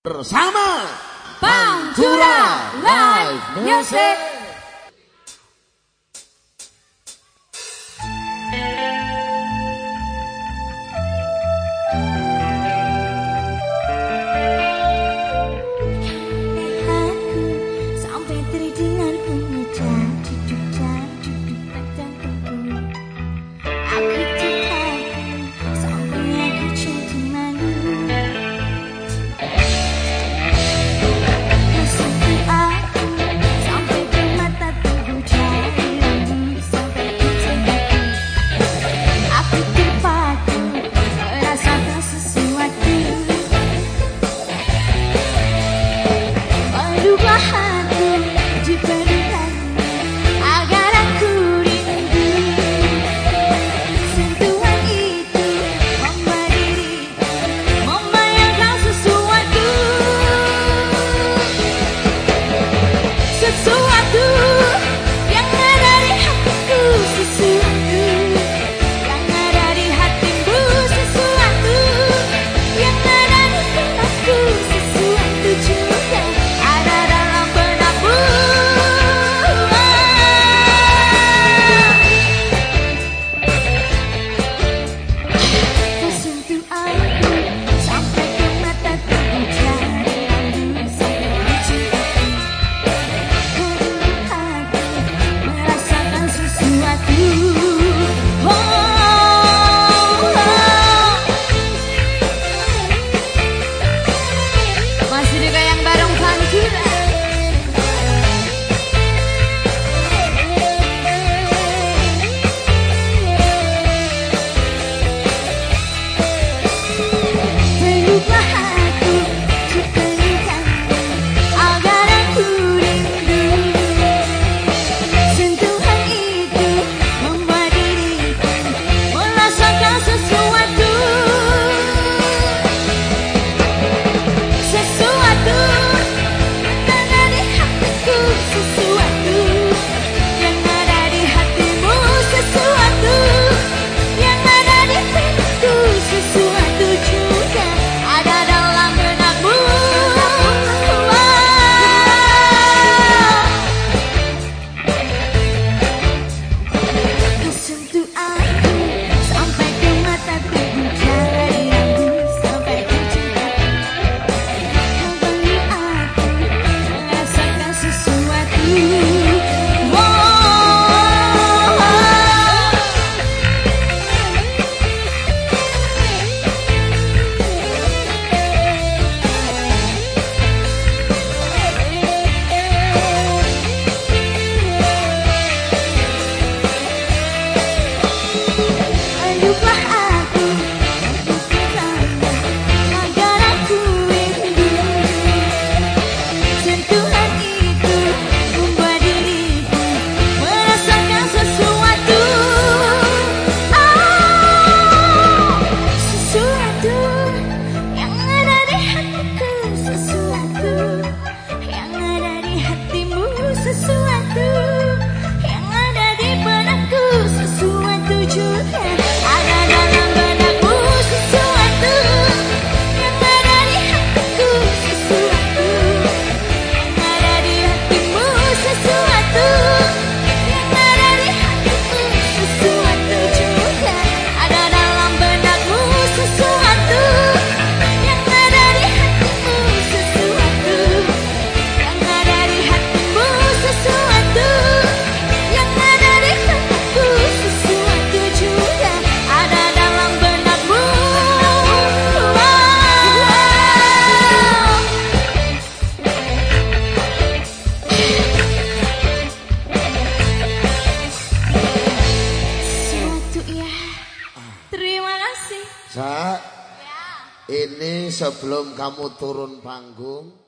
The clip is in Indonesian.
bersama Pantura Live Music. Sa, ini sebelum kamu turun panggung,